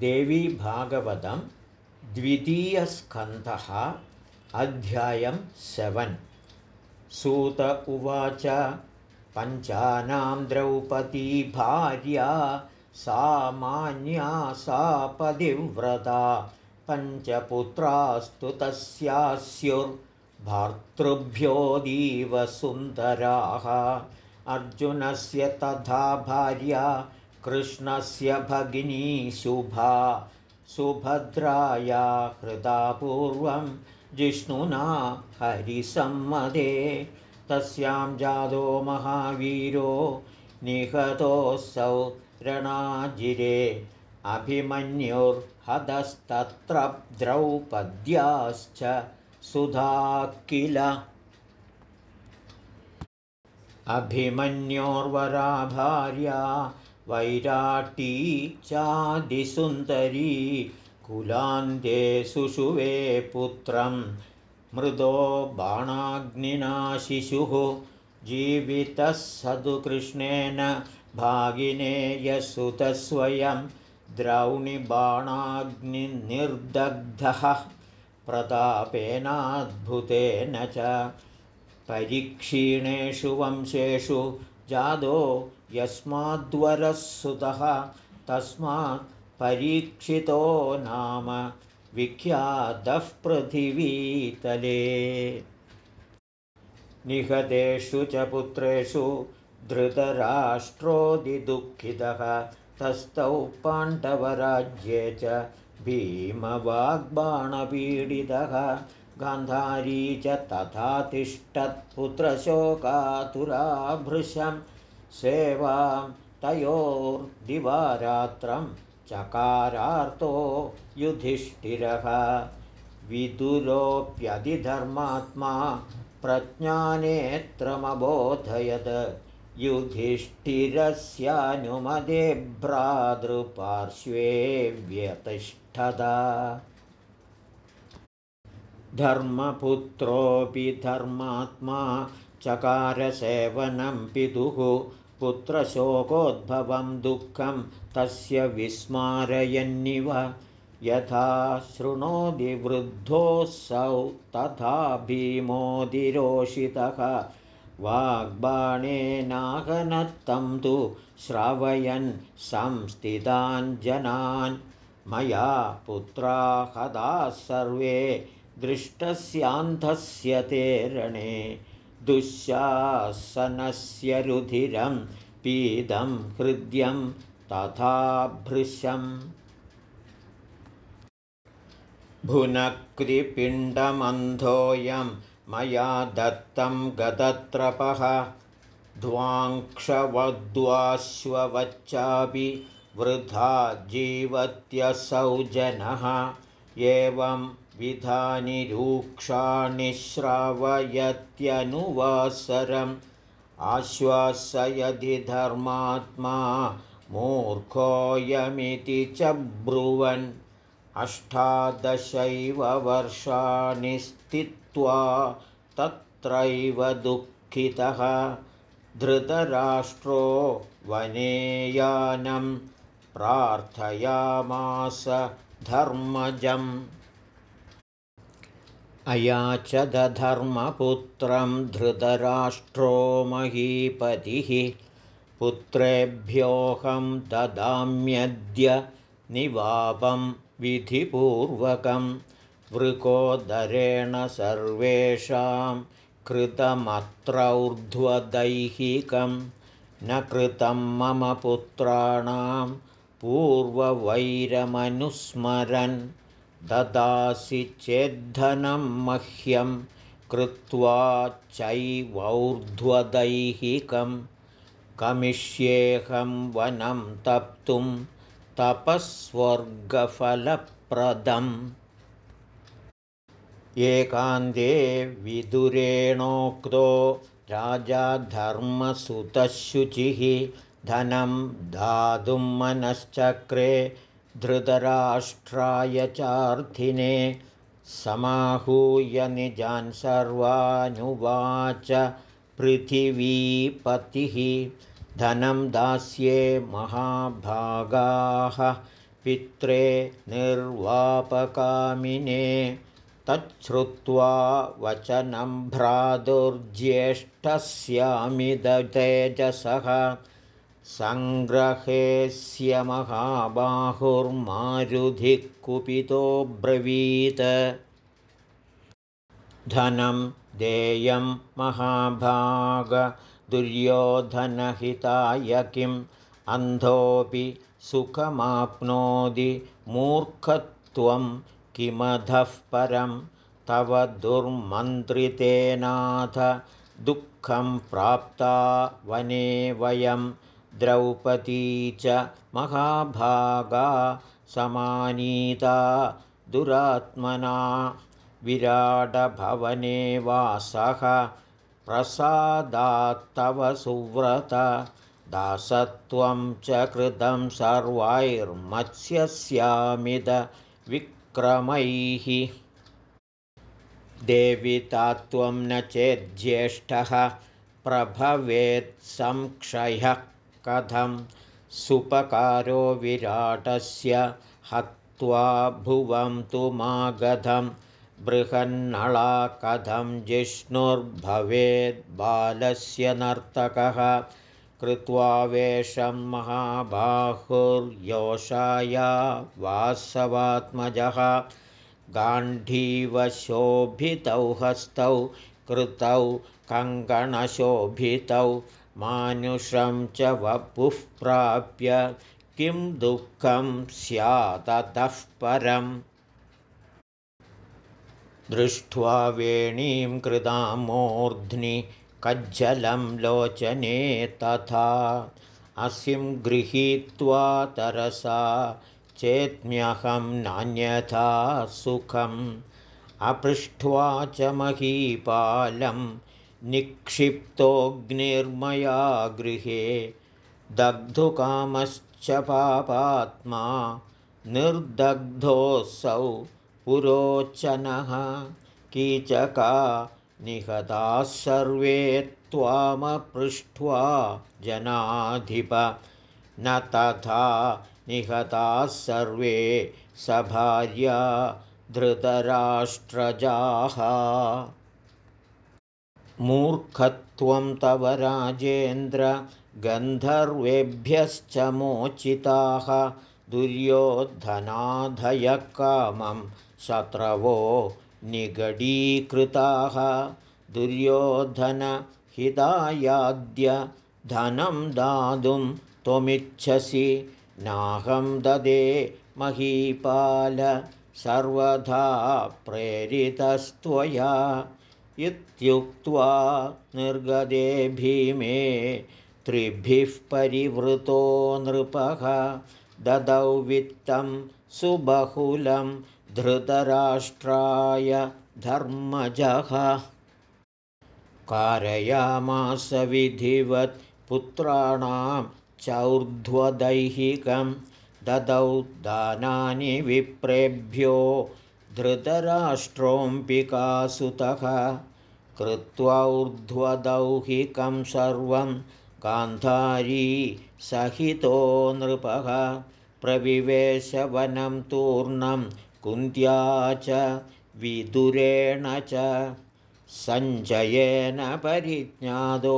देवीभागवतं द्वितीयस्कन्धः अध्यायं सेवन्। सूत उवाच पञ्चानां द्रौपदी भार्या सामान्या सा पतिव्रता पञ्चपुत्रास्तु तस्यास्युर्भातृभ्योऽदीवसुन्दराः अर्जुनस्य तथा भार्या कृष्णस्य भगिनी शुभा सुभद्राया कृता पूर्वं जिष्णुना हरिसम्मदे। तस्यां जातो महावीरो निहतोऽसौ रणाजिरे। अभिमन्युर्हतस्तत्र द्रौपद्याश्च सुधा किल अभिमन्योर्वरा भार्या वैराटी चादिसुन्दरी कुलान्ते सुषुवे पुत्रं मृदो बाणाग्निना शिशुः जीवितः सदुकृष्णेन भागिनेयसुतस्वयं द्रौणिबाणाग्निर्दग्धः प्रतापेनाद्भुतेन च परिक्षीणेषु वंशेषु जादो यस्माद्वरः सुतः तस्मात् परीक्षितो नाम विख्यातः पृथिवीतले। निहतेषु च पुत्रेषु धृतराष्ट्रोदिदुःखितः तस्थौ पाण्डवराज्ये च भीमवाग्बाणपीडितः। गान्धारी च तथा तिष्ठत्पुत्रशोकातुराभृशं सेवां तयोर्दिवारात्रं चकारार्तो युधिष्ठिरः। विदुरोऽप्यधिधर्मात्मा प्रज्ञानेत्रमबोधयत्। युधिष्ठिरस्यानुमदे भ्रातृपार्श्वे व्यतिष्ठदा धर्मपुत्रोऽपि धर्मात्मा चकारसेवनं पितुः पुत्रशोकोद्भवं दुःखं तस्य विस्मारयन्निव। यथा शृणोदिवृद्धोऽसौ तथा भीमोदिरोषितः। वाग्बाणेनागनत्तं तु श्रावयन् संस्थितान् जनान्। मया पुत्रा हदाः सर्वे दृष्टस्यान्धस्य तेरणे दुःशासनस्य रुधिरं पीदं हृद्यं तथा भृशम्। भुनक्तिपिण्डमन्धोऽयं मया दत्तं गतत्रपः ध्वाङ्क्षवद्वाश्ववच्चापि वृथा जीवत्यसौ जनः एवं विधानिरूक्षाणि श्रावयत्यनुवासरम् आश्वासयदि धर्मात्मा मूर्खोऽयमिति च ब्रुवन् अष्टादशैव वर्षाणि स्थित्वा तत्रैव दुःखितः धृतराष्ट्रो वनेयानं प्रार्थयामास धर्मजम्। अयाचदधर्मपुत्रं धृतराष्ट्रो महीपतिः। पुत्रेभ्योऽहं ददाम्यद्य निवापं विधिपूर्वकं। वृकोदरेण सर्वेषां कृतमत्रौर्ध्वदैहिकं। न कृतं मम पुत्राणां पूर्ववैरमनुस्मरन् ददासि चेद्धनं मह्यं कृत्वा चैवौर्ध्वदैहिकं कमिष्येऽहं वनं तप्तुं तपःस्वर्गफलप्रदम्। एकान्ते विदुरेणोक्तो राजा धर्मसुतशुचिः धनं दातुं मनश्चक्रे धृतराष्ट्राय चार्थिने समाहूय निजान् सर्वानुवाच पृथिवीपतिः। धनं दास्ये महाभागाः पित्रे निर्वापकामिने। तच्छ्रुत्वा वचनं भ्रातुर्ज्येष्ठस्यामिदतेजसः सङ्ग्रहेस्य महाबाहुर्मारुधिः कुपितो ब्रवीत। धनं देयं महाभागदुर्योधनहिताय किम् अन्धोऽपि सुखमाप्नोति मूर्खत्वं किमधः परं? तव दुर्मन्त्रितेनाथ दुःखं प्राप्ता वने वयं द्रौपदी च महाभागा समानीता दुरात्मना विराटभवने वासः प्रसादात्तव सुव्रत दासत्वं च कृतं सर्वैर्मत्स्यस्यामिदविक्रमैः देवितात्वं न चेज्येष्ठः प्रभवेत्संक्षयः कथं सुपकारो विराटस्य हत्वा भुवं तु मागधं बृहन्नळा कथं जिष्णुर्भवेद्बालस्य नर्तकः कृत्वा वेषं महाबाहुर्योषाया वासवात्मजः गाण्डीवशोभितौ हस्तौ कृतौ कङ्कणशोभितौ मानुषं च वपुः प्राप्य किं दुःखं स्यादतः परम्। दृष्ट्वा वेणीं कृतामूर्ध्नि कज्जलं लोचने तथा असिं गृहीत्वा तरसा चेत्म्यहं नान्यथा सुखम्। अपृष्ट्वा च महीपालं निक्षिप्तोऽग्निर्मया गृहे दग्धुकामश्च पापात्मा निर्दग्धोऽसौ पुरोचनः कीचका निहताः सर्वे त्वामपृष्ट्वा जनाधिप न तथा निहताः सर्वे सभार्या धृतराष्ट्रजाः मूर्खत्वं तव राजेन्द्र गन्धर्वेभ्यश्च मोचिताः दुर्योधनाधयकामं शत्रवो निगडीकृताः दुर्योधनहितायाद्य धनं दातुं त्वमिच्छसि नाहं ददे महीपाल सर्वथा प्रेरितस्त्वया इत्युक्त्वा निर्गदे भीमे त्रिभिः परिवृतो नृपः ददौ वित्तं सुबहुलं धृतराष्ट्राय धर्मजः। कारयामास विधिवत् पुत्राणां चौर्ध्वदैहिकं ददौ दानानि विप्रेभ्यो धृतराष्ट्रोऽम्बिकासुतः कृत्वौर्ध्वदौहिकं सर्वं गान्धारी सहितो नृपः प्रविवेशवनं तूर्णं कुन्त्या च विदुरेण च सञ्जयेन परिज्ञातो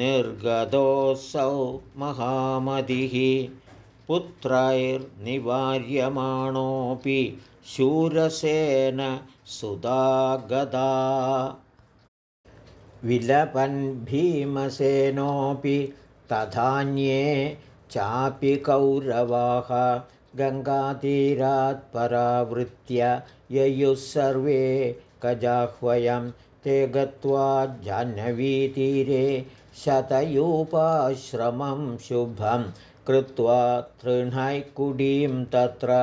निर्गतोऽसौ महामतिः पुत्रैर्निवार्यमाणोऽपि शूरसेन सुदागदा विलपन् भीमसेनोऽपि तथान्ये चापि कौरवाः गङ्गातीरात् परावृत्य ययुः सर्वे कजाह्वयं। ते गत्वा जाह्नवीतीरे शतयूपाश्रमं शुभं कृत्वा तृह्णैकुडीं तत्र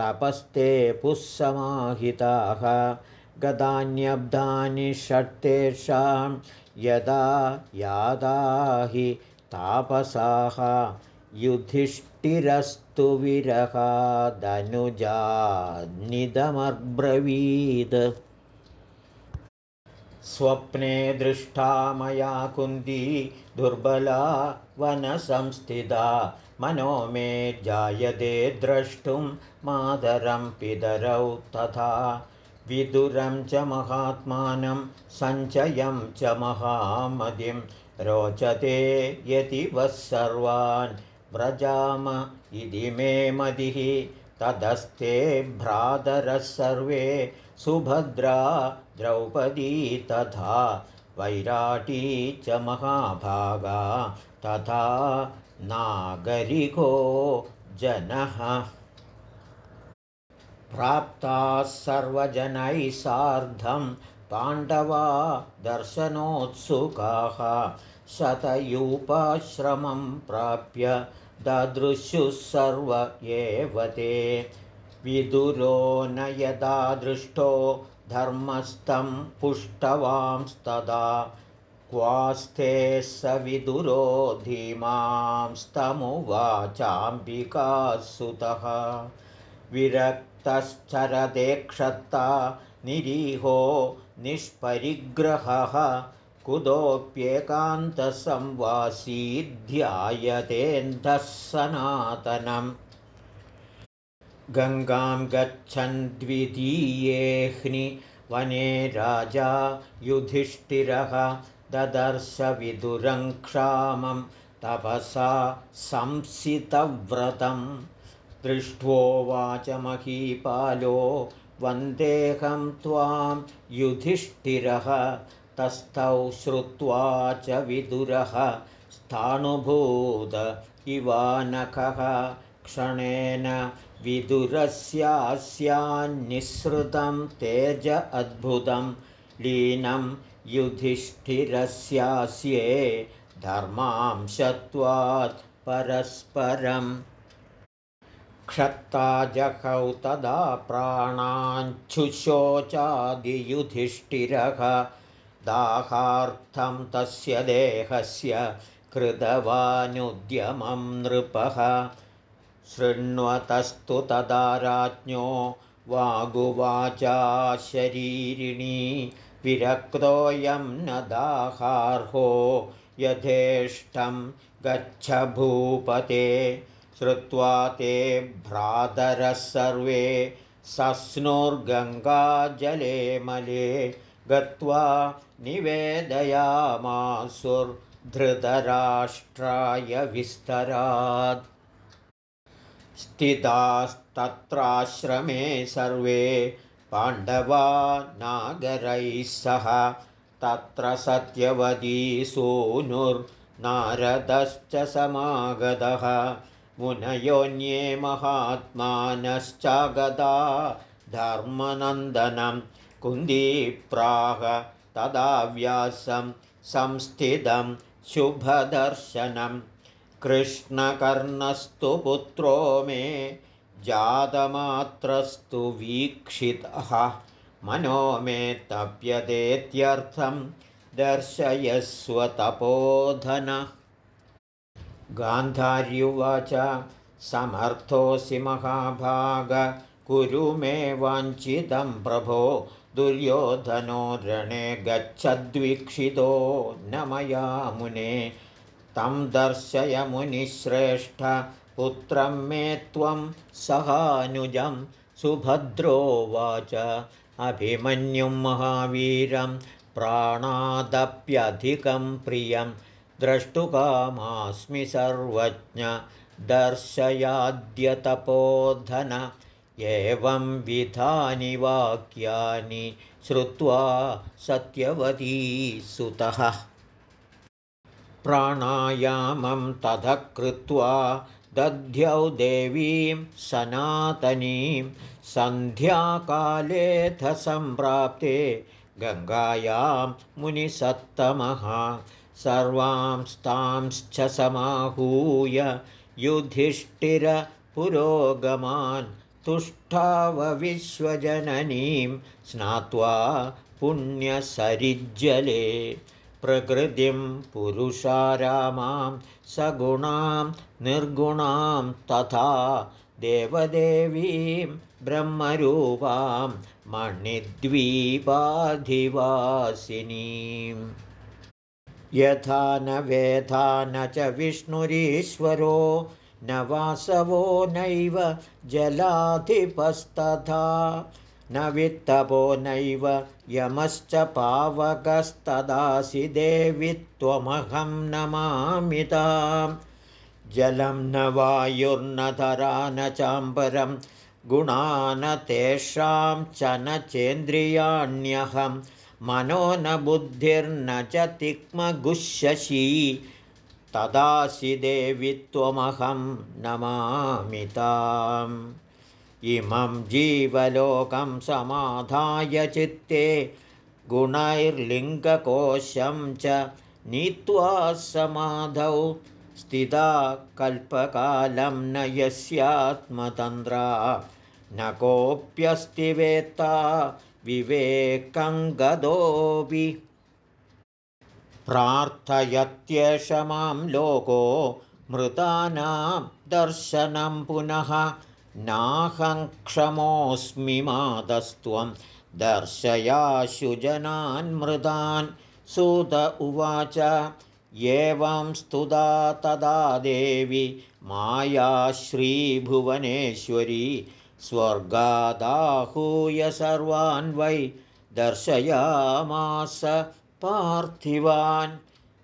तपस्ते गदान्यब्धानि षट्तेषां यदा यादा हि तापसाः युधिष्ठिरस्तु विरहादनुजानिदमब्रवीत् स्वप्ने दृष्टा मया कुन्दी दुर्बला वनसंस्थिता मनो मे जायते द्रष्टुं मातरं पितरौ तथा विदुरं च महात्मानं सञ्चयं च महामतिं रोचते यदि वः सर्वान् व्रजाम इति मे मतिः तदस्ते भ्रातरः सर्वे सुभद्रा द्रौपदी तथा वैराटी च महाभागा तथा नागरिको जनः प्राप्ताः सर्वजनैः सार्धं पाण्डवा दर्शनोत्सुकाः शतयूपाश्रमं प्राप्य ददृशुः एव ते। विदुरो न यदा दृष्टो धर्मस्थं पुष्टवांस्तदा क्वास्ते स विदुरो धीमांस्तमुवाचाम्बिकासुतः विरक्तश्चरते क्षत्ता निरीहो निष्परिग्रहः कुतोऽप्येकान्तसंवासी ध्यायतेऽन्धः सनातनम्। गङ्गां गच्छन् द्वितीयेह्नि वने राजा युधिष्ठिरः ददर्शविदुरं क्षामं तपसा संसितव्रतं दृष्ट्वोवाच महीपालो वन्देहं त्वां युधिष्ठिरः तस्थौ श्रुत्वा च विदुरः स्थाणुभूत इवानखः क्षणेन विदुरस्यास्यान्निःसृतं तेज अद्भुतं लीनं युधिष्ठिरस्यास्ये धर्मांशत्वात् परस्परम् क्षत्ता जहौ तदा प्राणाञ्छुशोचादियुधिष्ठिरः दाहार्थं तस्य देहस्य कृतवानुद्यमं नृपः। शृण्वतस्तु तदा राज्ञो वागुवाचा शरीरिणी विरक्तोऽयं न दाहार्हो यथेष्टं गच्छ भूपते श्रुत्वा ते भ्रातरः सर्वे सस्नुर्गङ्गाजले मले गत्वा निवेदयामासुर्धृतराष्ट्राय विस्तरात्। स्थितास्तत्राश्रमे सर्वे पाण्डवा नागरैः सह तत्र सत्यवती सूनुर्नारदश्च समागतः मुनयोन्ये महात्मानश्चागदा धर्मनन्दनं कुन्दीप्राह तदा व्यासं संस्थितं शुभदर्शनम् कृष्णकर्णस्तु पुत्रो मे जातमात्रस्तु वीक्षितः। मनो मे तप्यतेत्यर्थं दर्शयस्वतपोधन गान्धार्युवाच समर्थोऽसि महाभाग। कुरु मे वाञ्छितं प्रभो दुर्योधनो रणे गच्छद्वीक्षितो न मया मुने तं दर्शय मुनिश्रेष्ठ पुत्रं मे त्वं सहानुजं। सुभद्रोवाच अभिमन्युं महावीरं प्राणादप्यधिकं प्रियं द्रष्टुकामास्मि सर्वज्ञ दर्शयाद्यतपोधन। एवं विधानि वाक्यानि श्रुत्वा सत्यवती सुतः प्राणायामं ततः कृत्वा दध्यौ देवीं सनातनीं सन्ध्याकालेऽथ सम्प्राप्ते गङ्गायां मुनिसत्तमः सर्वांस्तांश्च समाहूय युधिष्ठिरपुरोगमान् तुष्टावविश्वजननीं स्नात्वा पुण्यसरिज्जले प्रकृतिं पुरुषारामां सगुणां निर्गुणां तथा देवदेवीं ब्रह्मरूपां मणिद्वीपाधिवासिनीम् यथा न वेधा न च विष्णुरीश्वरो न वासवो नैव जलाधिपस्तथा न वित्तपो नैव यमश्च पावकस्तदासि देवि त्वमहं नमामितां जलं न वायुर्नधरा न चाम्बरं गुणा न तेषां च न चेन्द्रियाण्यहं मनो न बुद्धिर्न च तिक्मगुशशी तदासि देवि त्वमहं नमामिताम् इमं जीवलोकं समाधाय चित्ते गुणैर्लिङ्गकोशं च नीत्वा समाधौ स्थिता कल्पकालं न यस्यात्मतन्द्रा न कोऽप्यस्ति वेत्ता विवेकङ्गदोऽपि प्रार्थयत्येष मां लोको मृतानां दर्शनं पुनः नाहं क्षमोऽस्मि मादस्त्वं दर्शयाशुजनान् मृदान् सुत उवाच एवं स्तुता तदा देवि माया श्रीभुवनेश्वरी स्वर्गादाहूय सर्वान् वै दर्शयामास पार्थिवान्।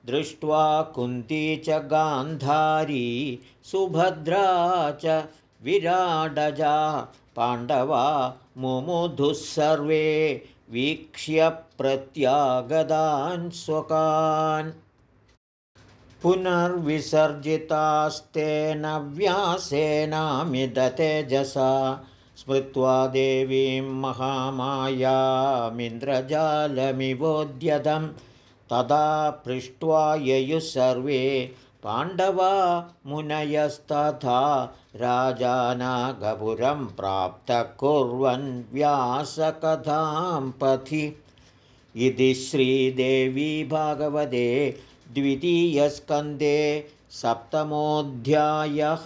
दृष्ट्वा कुन्ती च गान्धारी सुभद्रा च विराडजा पाण्डवा मुमुधुः सर्वे वीक्ष्य प्रत्यागदान् स्वकान् पुनर्विसर्जितास्तेन व्यासेनामिदतेजसा स्मृत्वा देवीं महामायामिन्द्रजालमिवोद्यतं तदा पृष्ट्वा ययुः सर्वे पाण्डवा मुनयस्तथा राजानागपुरं प्राप्तः कुर्वन् व्यासकथां पथि। इति श्रीदेवी भागवते द्वितीयस्कन्धे सप्तमोऽध्यायः